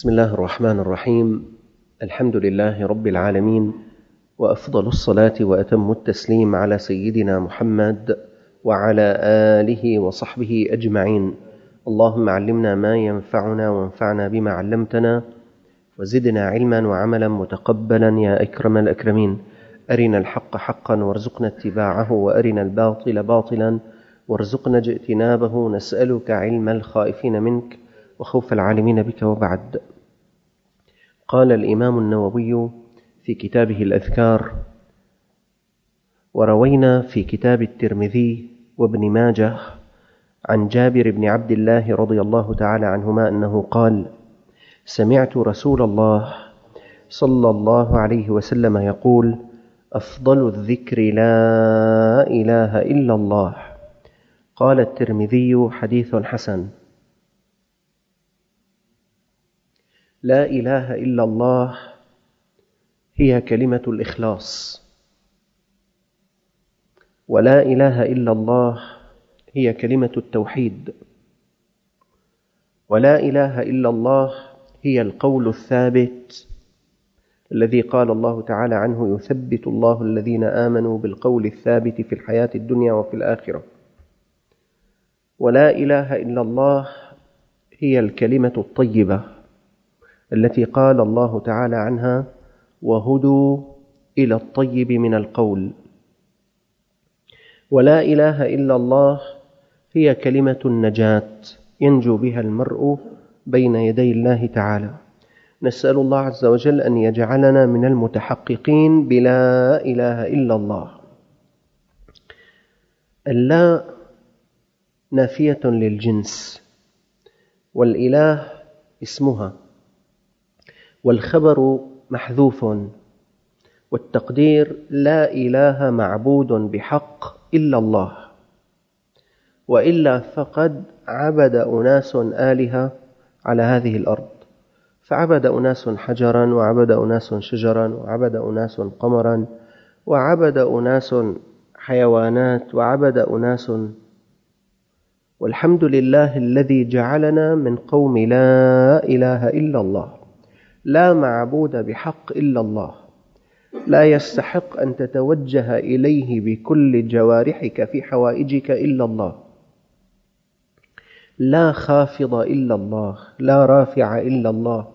بسم الله الرحمن الرحيم. الحمد لله رب العالمين وأفضل الصلاة وأتم التسليم على سيدنا محمد وعلى آله وصحبه أجمعين. اللهم علمنا ما ينفعنا وانفعنا بما علمتنا وزدنا علما وعملا متقبلا يا أكرم الأكرمين. أرنا الحق حقا وارزقنا اتباعه وأرنا الباطل باطلا وارزقنا اجتنابه. نسألك علم الخائفين منك وخوف العالمين بك وبعد. قال الإمام النووي في كتابه الأذكار وروينا في كتاب الترمذي وابن ماجه عن جابر بن عبد الله رضي الله تعالى عنهما أنه قال سمعت رسول الله صلى الله عليه وسلم يقول أفضل الذكر لا إله إلا الله. قال الترمذي حديث حسن. لا إله إلا الله هي كلمة الإخلاص. ولا إله إلا الله هي كلمة التوحيد. ولا إله إلا الله هي القول الثابت الذي قال الله تعالى عنه يثبت الله الذين آمنوا بالقول الثابت في الحياة الدنيا وفي الآخرة. ولا إله إلا الله هي الكلمة الطيبة. التي قال الله تعالى عنها وهدوا إلى الطيب من القول ولا إله إلا الله هي كلمة النجاة ينجو بها المرء بين يدي الله تعالى. نسأل الله عز وجل أن يجعلنا من المتحققين بلا إله إلا الله. اللا نافية للجنس والإله اسمها. والخبر محذوف. والتقدير لا إله معبود بحق إلا الله. وإلا فقد عبد أناس آلهة على هذه الأرض. فعبد أناس حجرا وعبد أناس شجرا وعبد أناس قمرا وعبد أناس حيوانات وعبد أناس والحمد لله الذي جعلنا من قوم لا إله إلا الله. لا معبود بحق إلا الله. لا يستحق أن تتوجه إليه بكل جوارحك في حوائجك إلا الله. لا خافض إلا الله لا رافع إلا الله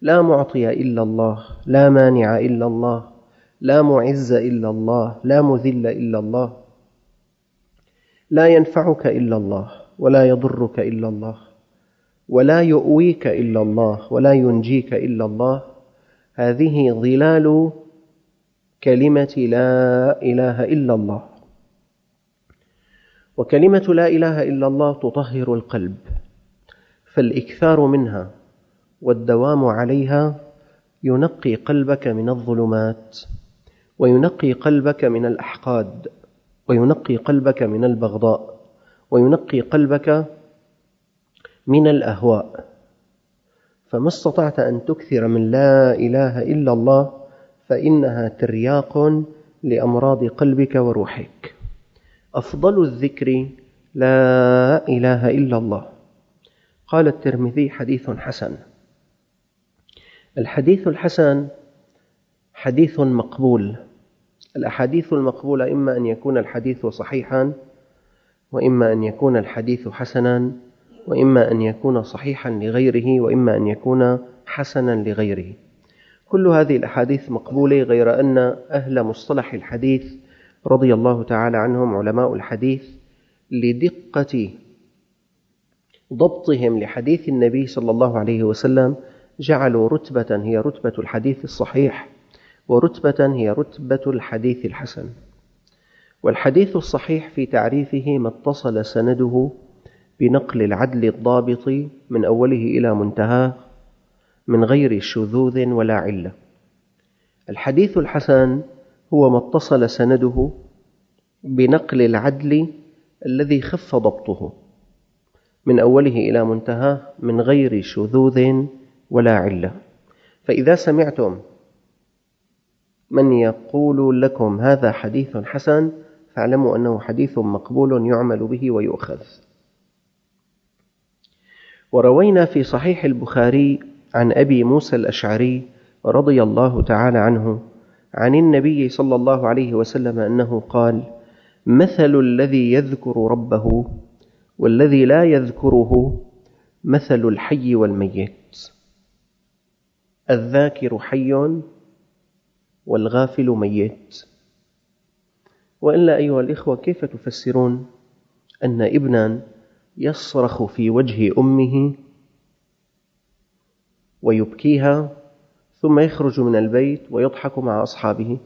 لا معطي إلا الله لا مانع إلا الله لا معز إلا الله لا مذل إلا الله. لا ينفعك إلا الله ولا يضرك إلا الله. ولا يؤويك إلا الله ولا ينجيك إلا الله. هذه ظلال كلمة لا إله إلا الله. وكلمة لا إله إلا الله تطهر القلب فالإكثار منها والدوام عليها ينقي قلبك من الظلمات وينقي قلبك من الأحقاد وينقي قلبك من البغضاء وينقي قلبك من الأهواء. فما استطعت أن تكثر من لا إله إلا الله فإنها ترياق لأمراض قلبك وروحك. أفضل الذكر لا إله إلا الله. قال الترمذي حديث حسن. الحديث الحسن حديث مقبول. الأحاديث المقبولة إما أن يكون الحديث صحيحا وإما أن يكون الحديث حسنا. وإما أن يكون صحيحا لغيره وإما أن يكون حسنا لغيره. كل هذه الأحاديث مقبولة غير أن أهل مصطلح الحديث رضي الله تعالى عنهم علماء الحديث لدقة ضبطهم لحديث النبي صلى الله عليه وسلم جعلوا رتبة هي رتبة الحديث الصحيح ورتبة هي رتبة الحديث الحسن. والحديث الصحيح في تعريفه ما اتصل سنده بنقل العدل الضابط من أوله إلى منتهاه من غير شذوذ ولا علة. الحديث الحسن هو ما اتصل سنده بنقل العدل الذي خف ضبطه من أوله إلى منتهاه من غير شذوذ ولا علة. فإذا سمعتم من يقول لكم هذا حديث حسن فاعلموا أنه حديث مقبول يعمل به ويؤخذ. وروينا في صحيح البخاري عن أبي موسى الأشعري رضي الله تعالى عنه عن النبي صلى الله عليه وسلم أنه قال مثل الذي يذكر ربه والذي لا يذكره مثل الحي والميت الذاكر حي والغافل ميت. وإلا أيها الإخوة كيف تفسرون أن ابنا يصرخ في وجه أمه ويبكيها ثم يخرج من البيت ويضحك مع أصحابه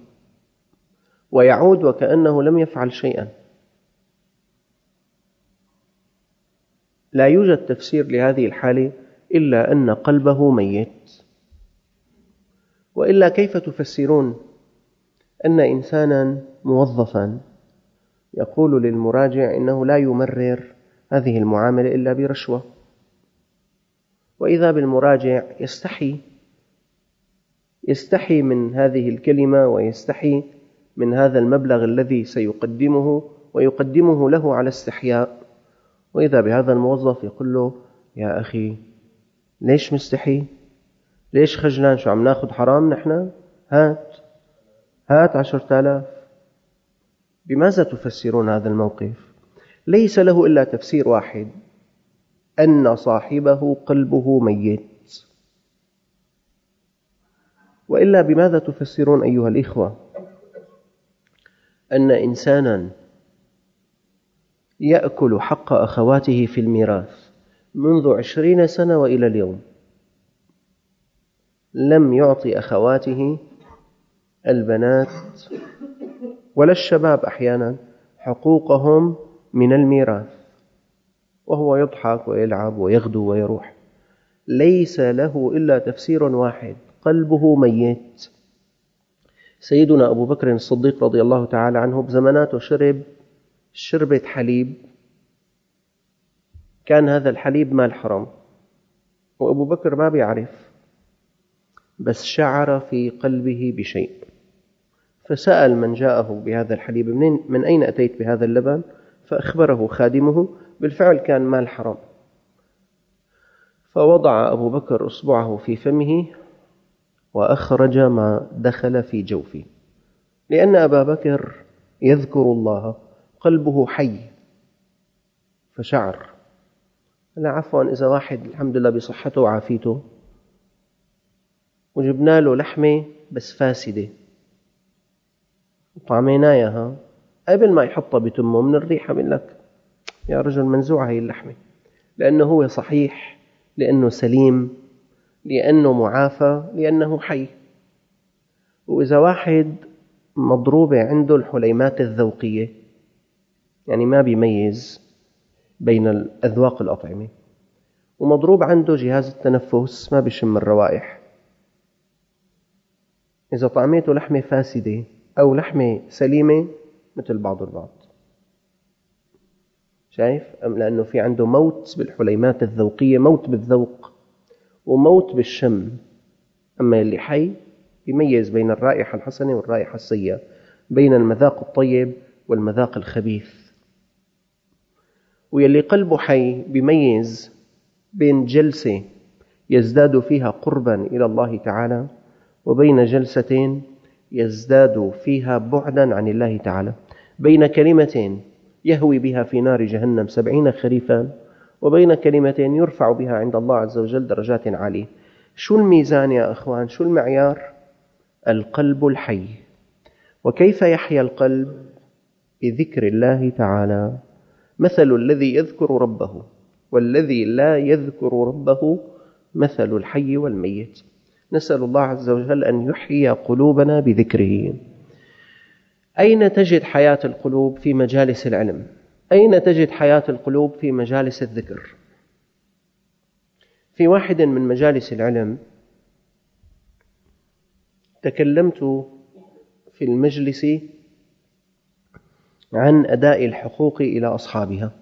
ويعود وكأنه لم يفعل شيئا. لا يوجد تفسير لهذه الحالة إلا أن قلبه ميت. وإلا كيف تفسرون أن انسانا موظفا يقول للمراجع إنه لا يمرر هذه المعاملة إلا برشوة. وإذا بالمراجع يستحي يستحي من هذه الكلمة ويستحي من هذا المبلغ الذي سيقدمه ويقدمه له على استحياء. وإذا بهذا الموظف يقول له يا أخي ليش مستحي؟ ليش خجلان؟ شو عم ناخذ حرام نحن؟ هات هات عشرة آلاف. بماذا تفسرون هذا الموقف؟ ليس له إلا تفسير واحد. أن صاحبه قلبه ميت. وإلا بماذا تفسرون أيها الإخوة؟ أن إنسانا يأكل حق أخواته في الميراث منذ عشرين سنة وإلى اليوم. لم يعطي أخواته البنات ولا الشباب أحيانا حقوقهم من الميراث وهو يضحك ويلعب ويغدو ويروح. ليس له إلا تفسير واحد قلبه ميت. سيدنا أبو بكر الصديق رضي الله تعالى عنه بزماناته شرب شربة حليب. كان هذا الحليب مال حرام وأبو بكر ما بيعرف بس شعر في قلبه بشيء. فسأل من جاءه بهذا الحليب من, أين أتيت بهذا اللبن؟ فأخبره خادمه بالفعل كان مال حرام. فوضع أبو بكر إصبعه في فمه وأخرج ما دخل في جوفه لأن أبا بكر يذكر الله قلبه حي فشعر. لا عفوا إذا واحد الحمد لله بصحته وعافيته وجبنا له لحمة بس فاسدة. وطعميناه إياها قبل ما يحطها بتمه من الريحة بيقول لك. يا رجل منزوعة هي اللحمة. لأنه هو صحيح لأنه سليم لأنه معافى لأنه حي. وإذا واحد مضروبة عنده الحليمات الذوقية يعني ما بيميز بين الأذواق الأطعمة. ومضروب عنده جهاز التنفس ما بيشم الروائح. إذا طعميته لحمة فاسدة أو لحمة سليمة مثل بعض البعض شايف؟ أم لأنه في عنده موت بالحليمات الذوقية موت بالذوق وموت بالشم. أما اللي حي يميز بين الرائحة الحسنة والرائحة السيئة بين المذاق الطيب والمذاق الخبيث. ويلي قلبه حي بيميز بين جلسة يزداد فيها قربا إلى الله تعالى وبين جلسة يزداد فيها بعدا عن الله تعالى. بين كلمة يهوي بها في نار جهنم سبعين خريفا وبين كلمة يرفع بها عند الله عز وجل درجات عالية. شو الميزان يا أخوان؟ شو المعيار؟ القلب الحي. وكيف يحيا القلب؟ بذكر الله تعالى. مثل الذي يذكر ربه والذي لا يذكر ربه مثل الحي والميت. نسأل الله عز وجل أن يحيي قلوبنا بذكره. أين تجد حياة القلوب في مجالس العلم؟ أين تجد حياة القلوب في مجالس الذكر؟ في واحد من مجالس العلم تكلمت في المجلس عن أداء الحقوق إلى أصحابها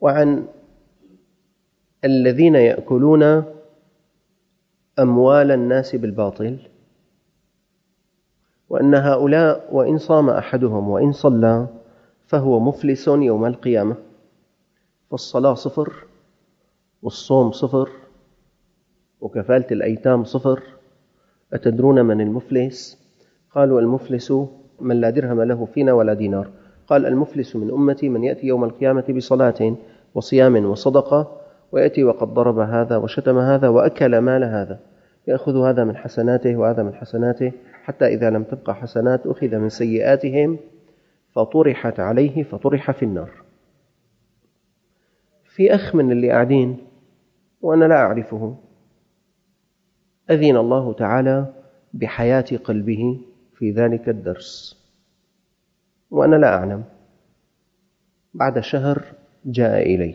وعن الذين يأكلون أموال الناس بالباطل. وأن هؤلاء وإن صام أحدهم وإن صلى فهو مفلس يوم القيامة. فالصلاة صفر والصوم صفر وكفالة الأيتام صفر. أتدرون من المفلس؟ قالوا المفلس من لا درهم له فينا ولا دينار. قال المفلس من أمتي من يأتي يوم القيامة بصلاة وصيام وصدقة ويأتي وقد ضرب هذا وشتم هذا وأكل مال هذا. يأخذ هذا من حسناته وهذا من حسناته حتى إذا لم تبقى حسنات أخذ من سيئاتهم فطرحت عليه فطرح في النار. في أخ من اللي قاعدين وأنا لا أعرفه. أذن الله تعالى بحياة قلبه في ذلك الدرس. وأنا لا أعلم. بعد شهر جاء إلي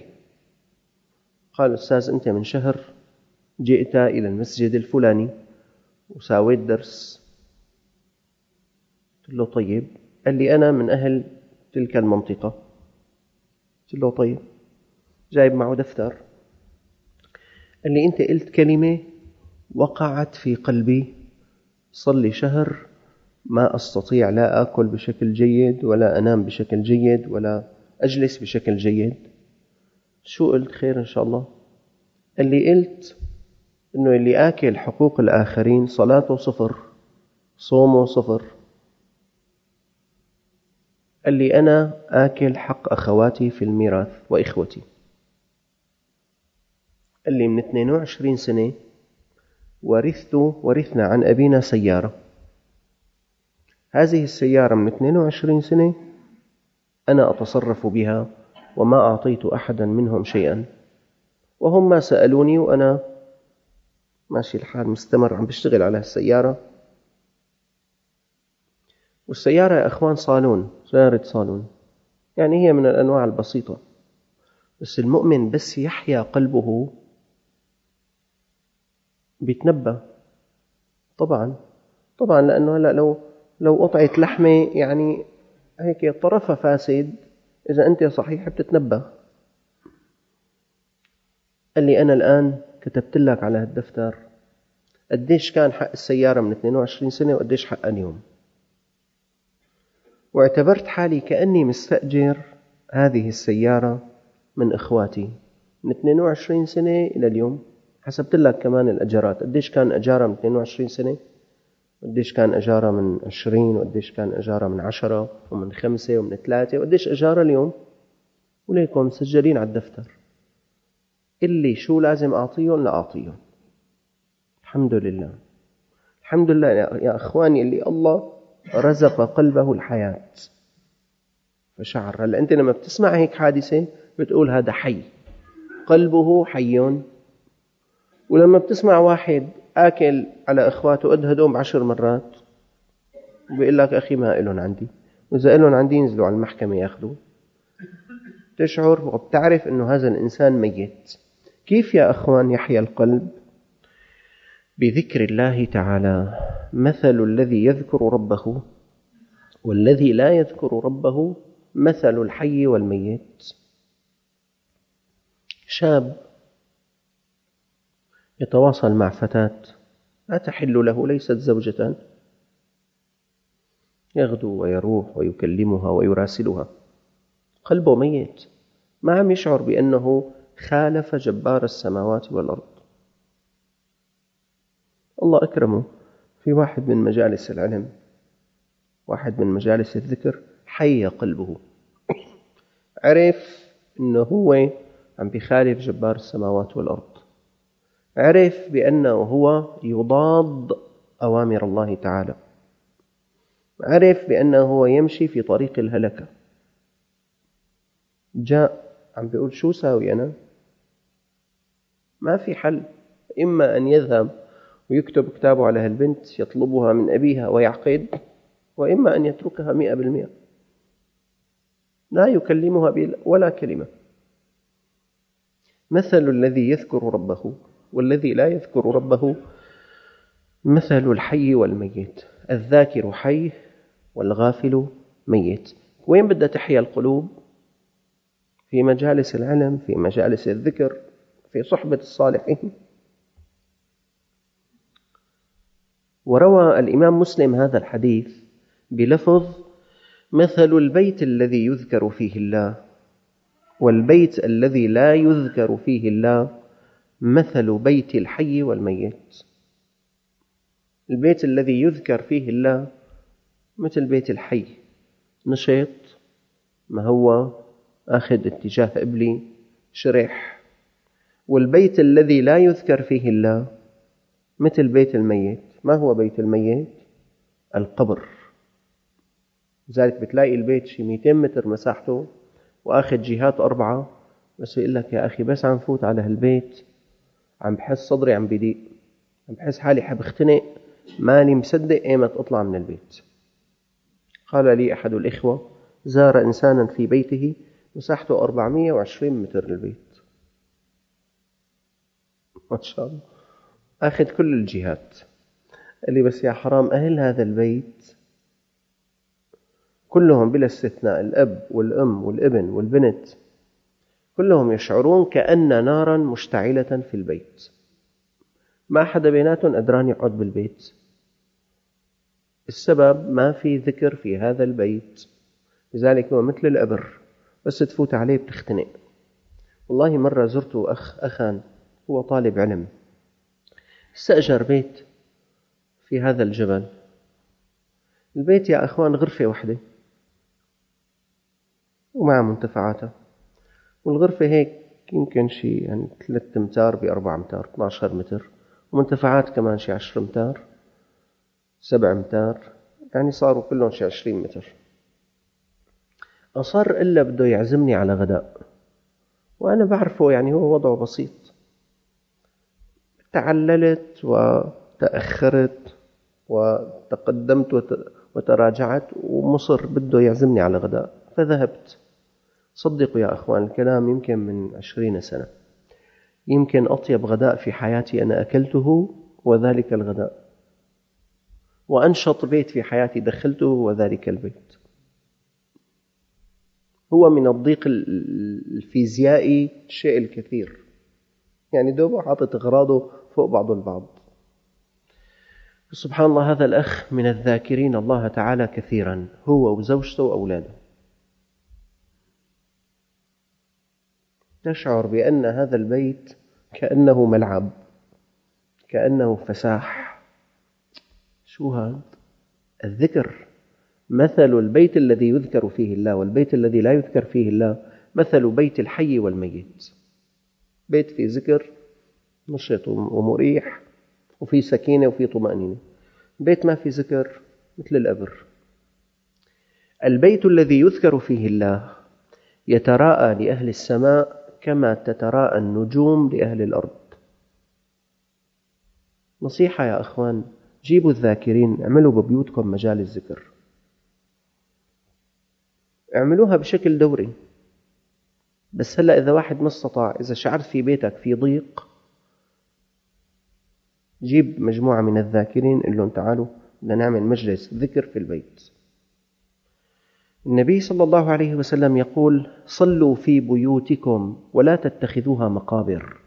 قال أستاذ أنت من شهر جئت إلى المسجد الفلاني. وساويت درس. قلت له طيب. قال لي أنا من أهل تلك المنطقة. قلت له طيب. جايب معه دفتر. قال لي أنت قلت كلمة وقعت في قلبي. صلي لي شهر. ما أستطيع لا آكل بشكل جيد ولا أنام بشكل جيد ولا أجلس بشكل جيد. شو قلت؟ خير إن شاء الله. قال لي قلت إنه اللي آكل حقوق الآخرين صلاته صفر صومه صفر. قال لي أنا آكل حق أخواتي في الميراث وإخوتي. قال لي من 22 سنة ورثت ورثنا عن أبينا سيارة. هذه السيارة من 22 سنة أنا أتصرف بها وما أعطيت أحدا منهم شيئا. وهم ما سألوني وأنا ماشي الحال مستمر عم بشتغل على السيارة. والسيارة يا أخوان صالون سيارة صالون. يعني هي من الأنواع البسيطة. بس المؤمن بس يحيا قلبه بيتنبه طبعا طبعا لأنه هلا لو لو قطعة لحمة يعني هيك طرفها فاسد إذا أنت صحيح بتتنبه قال لي أنا الآن كتبت لك على هالدفتر. قديش كان حق السيارة من 22 سنة وقديش حقها اليوم؟ واعتبرت حالي كأني مستأجر هذه السيارة من إخواتي. من 22 سنة إلى اليوم. حسبت لك كمان الأجارات. قديش كان أجارة من 22 سنة؟ قديش كان أجارة من 20 وقديش كان أجارة من 10 ومن 5 ومن 3 وقديش أجارة اليوم؟ وليكم مسجلين على الدفتر. اللي شو لازم أعطيهم؟ لأعطيهم الحمد لله. الحمد لله يا أخواني اللي الله رزق قلبه الحياة. فشعر. هلا أنت لما بتسمع هيك حادثة بتقول هذا حي. قلبه حي ولما بتسمع واحد آكل على إخواته قد هدوم عشر مرات وبيقول لك أخي ما إلهم عندي. وإذا إلهم عندي ينزلوا على المحكمة ياخذوا تشعر وبتعرف أنه هذا الإنسان ميت. كيف يا أخوان يحيا القلب؟ بذكر الله تعالى مثل الذي يذكر ربه والذي لا يذكر ربه مثل الحي والميت. شاب يتواصل مع فتاة لا تحل له ليست زوجة؟ يغدو ويروح ويكلمها ويراسلها. قلبه ميت ما عم يشعر بأنه خالف جبار السماوات والأرض. الله أكرمه في واحد من مجالس العلم واحد من مجالس الذكر حي قلبه. عرف أنه هو عم بخالف جبار السماوات والأرض. عرف بأنه هو يضاد أوامر الله تعالى. عرف بأنه هو يمشي في طريق الهلكة. جاء عم بيقول شو ساوي أنا؟ ما في حل. إما أن يذهب ويكتب كتابه على هالبنت يطلبها من أبيها ويعقد وإما أن يتركها مئة بالمئة. لا يكلمها ولا كلمة. مثل الذي يذكر ربه والذي لا يذكر ربه مثل الحي والميت. الذاكر حي والغافل ميت. وين بدها تحيا القلوب؟ في مجالس العلم في مجالس الذكر. في صحبة الصالحين. وروى الإمام مسلم هذا الحديث بلفظ مثل البيت الذي يذكر فيه الله والبيت الذي لا يذكر فيه الله مثل بيت الحي والميت. البيت الذي يذكر فيه الله مثل بيت الحي. نشط ما هو أخذ اتجاه إبلي شرح والبيت الذي لا يذكر فيه الله مثل بيت الميت. ما هو بيت الميت؟ القبر. لذلك بتلاقي البيت شي 200 متر مساحته وآخذ جهات أربعة. بس يقول لك يا أخي بس عم فوت على هالبيت عم بحس صدري عم بضيق عم بحس حالي حب اختنق ماني مصدق ايمت أطلع من البيت. قال لي أحد الإخوة زار إنسانا في بيته مساحته 420 متر البيت ما شاء الله. أخذ كل الجهات. قال لي بس يا حرام أهل هذا البيت كلهم بلا استثناء الأب والأم والابن والبنت كلهم يشعرون كأن نارا مشتعلة في البيت. ما حدا بيناتهم قدران يقعد بالبيت. السبب ما في ذكر في هذا البيت. لذلك هو مثل الأبر بس تفوت عليه بتختنق. والله مرة زرت أخ أخا هو طالب علم. استأجر بيت في هذا الجبل. البيت يا أخوان غرفة واحدة ومع منتفعاتها. والغرفة هيك يمكن شي يعني ثلاثة أمتار بأربع أمتار 12 متر. ومنتفعات كمان شي 10 أمتار سبع أمتار يعني صاروا كلهم شي 20 متر. أصر إلا بده يعزمني على غداء. وأنا بعرفه يعني هو وضعه بسيط. تعللت وتأخرت وتقدمت وتراجعت ومصر بده يعزمني على غداء فذهبت. صدقوا يا أخوان الكلام يمكن من عشرين سنة. يمكن أطيب غداء في حياتي أنا أكلته وذلك الغداء. وأنشط بيت في حياتي دخلته وذلك البيت. هو من الضيق الفيزيائي الشيء الكثير. يعني دوبه حاطط أغراضه فوق بعض البعض. سبحان الله هذا الأخ من الذاكرين الله تعالى كثيرا هو وزوجته وأولاده. تشعر بأن هذا البيت كأنه ملعب كأنه فساح. شو هذا؟ الذكر. مثل البيت الذي يذكر فيه الله والبيت الذي لا يذكر فيه الله مثل بيت الحي والميت. بيت في ذكر نشط ومريح وفي سكينة وفي طمأنينة. بيت ما في ذكر مثل الأبر. البيت الذي يذكر فيه الله يتراءى لأهل السماء كما تتراءى النجوم لأهل الأرض. نصيحة يا أخوان جيبوا الذاكرين اعملوا ببيوتكم مجال الذكر. اعملوها بشكل دوري. بس هلا إذا واحد ما استطاع إذا شعرت في بيتك في ضيق جيب مجموعة من الذاكرين قل لهم تعالوا بدنا نعمل مجلس ذكر في البيت. النبي صلى الله عليه وسلم يقول صلوا في بيوتكم ولا تتخذوها مقابر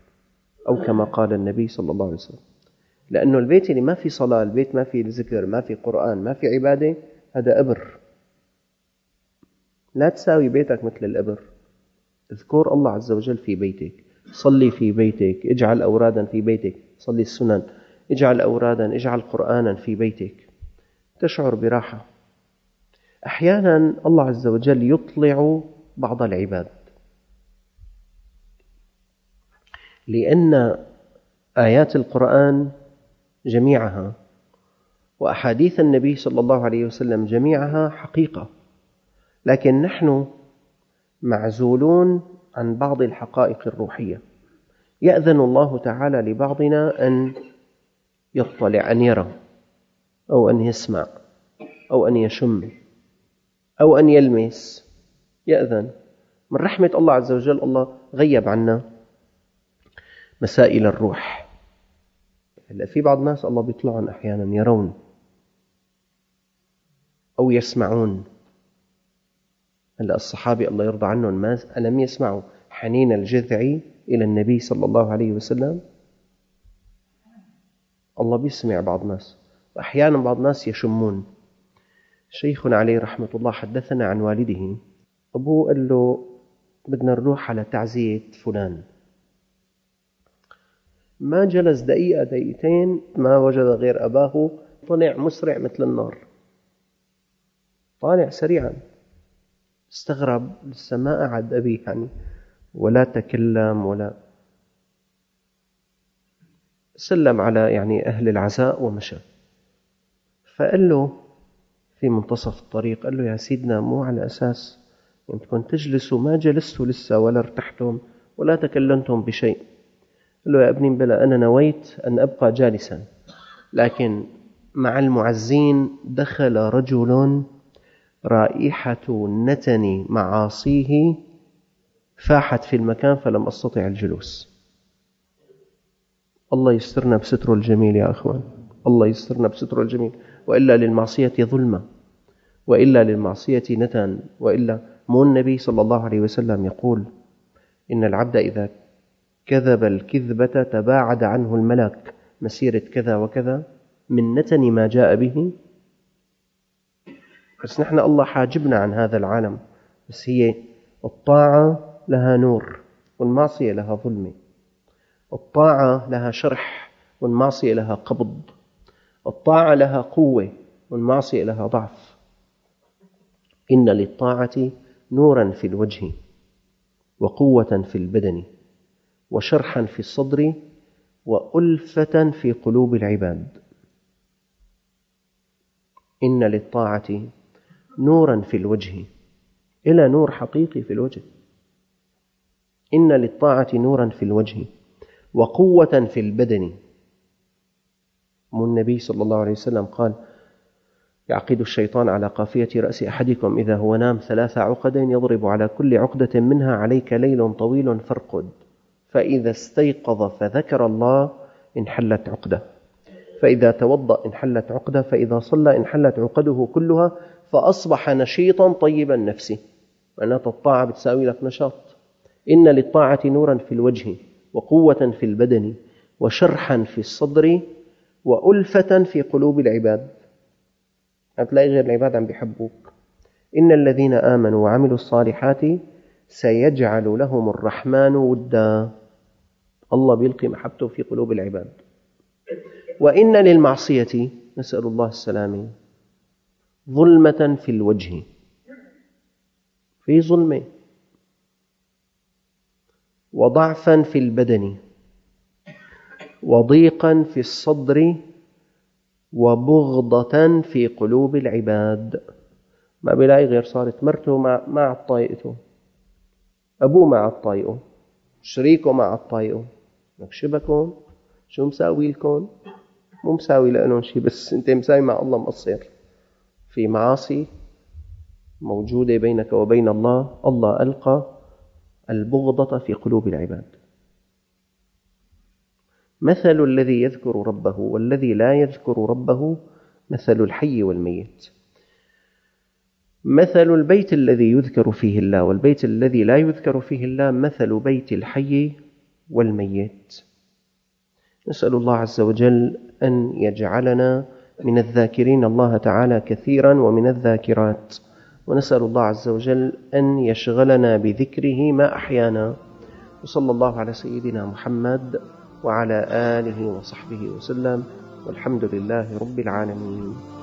أو كما قال النبي صلى الله عليه وسلم. لأنه البيت اللي ما في صلاة البيت ما في ذكر ما في قرآن ما في عبادة هذا أبر. لا تساوي بيتك مثل الأبر. اذكر الله عز وجل في بيتك. صلي في بيتك. اجعل أورادا في بيتك. صلي السنن. اجعل أورادا. اجعل قرآنا في بيتك. تشعر براحة. أحيانا الله عز وجل يطلع بعض العباد. لأن آيات القرآن جميعها وأحاديث النبي صلى الله عليه وسلم جميعها حقيقة. لكن نحن معزولون عن بعض الحقائق الروحية. يأذن الله تعالى لبعضنا أن يطلع أن يرى أو أن يسمع أو أن يشم أو أن يلمس. يأذن. من رحمة الله عز وجل الله غيب عنا مسائل الروح. هلا في بعض الناس الله بيطلعهم أحيانا يرون أو يسمعون. هلا الصحابة الله يرضى عنهم ما ألم يسمعوا حنين الجذع إلى النبي صلى الله عليه وسلم؟ الله بيسمع بعض الناس وأحيانا بعض الناس يشمون. شيخنا عليه رحمة الله حدثنا عن والده. أبوه قال له بدنا نروح على تعزية فلان. ما جلس دقيقة دقيقتين ما وجد غير أباه. طلع مسرع مثل النار. طالع سريعا. استغرب لسه ما قعد أبيه يعني ولا تكلم ولا سلم على يعني أهل العزاء ومشى. فقال له في منتصف الطريق قال له يا سيدنا مو على أساس أنتم تجلسوا ما جلستوا لسه ولا ارتحتم ولا تكلمتم بشيء. قال له يا ابني بلى أنا نويت أن أبقى جالسا لكن مع المعزين دخل رجل رائحة نتن معاصيه فاحت في المكان فلم أستطع الجلوس. الله يسترنا بستره الجميل يا أخوان. الله يسترنا بستره الجميل. وإلا للمعصية ظلمة. وإلا للمعصية نتن. وإلا مو النبي صلى الله عليه وسلم يقول إن العبد إذا كذب الكذبة تباعد عنه الملك مسيرة كذا وكذا من نتن ما جاء به بس نحن الله حاجبنا عن هذا العالم بس هي الطاعة لها نور والمعصية لها ظلمة الطاعة لها شرح والمعصية لها قبض. الطاعة لها قوة والمعصية لها ضعف. إن للطاعة نورا في الوجه وقوة في البدن وشرحا في الصدر وألفة في قلوب العباد. إن للطاعة نورا في الوجه إلى نور حقيقي في الوجه. إن للطاعة نورا في الوجه وقوة في البدن. النبي صلى الله عليه وسلم قال يعقد الشيطان على قافية رأس أحدكم إذا هو نام ثلاث عقد يضرب على كل عقدة منها عليك ليل طويل فارقد فإذا استيقظ فذكر الله انحلت عقدة. فإذا توضأ انحلت عقده فإذا صلى انحلت عقده كلها فأصبح نشيطا طيب النفس. معناته الطاعة بتساوي لك نشاط. إن للطاعة نورا في الوجه وقوة في البدن وشرحا في الصدر وألفة في قلوب العباد. هتلاقي غير العباد عم بيحبوك. إن الذين آمنوا وعملوا الصالحات سيجعل لهم الرحمن ودا. الله بيلقي محبته في قلوب العباد. وإن للمعصية نسأل الله السلامة ظلمة في الوجه. في ظلمة وضعفا في البدن. وضيقا في الصدر. وبغضة في قلوب العباد. ما بيلاقي غير صارت مرته مع مع طايقته أبوه مع طايقه شريكه مع طايقه لك شبكون شو مساوي لكم؟ مو مساوي لهم شيء بس أنت مساوي مع الله مقصر في معاصي موجودة بينك وبين الله الله ألقى البغضة في قلوب العباد. مثل الذي يذكر ربه والذي لا يذكر ربه مثل الحي والميت. مثل البيت الذي يذكر فيه الله والبيت الذي لا يذكر فيه الله مثل بيت الحي والميت. نسأل الله عز وجل أن يجعلنا من الذاكرين الله تعالى كثيرا ومن الذاكرات. ونسأل الله عز وجل أن يشغلنا بذكره ما أحيانا. وصلى الله على سيدنا محمد وعلى آله وصحبه وسلم. والحمد لله رب العالمين.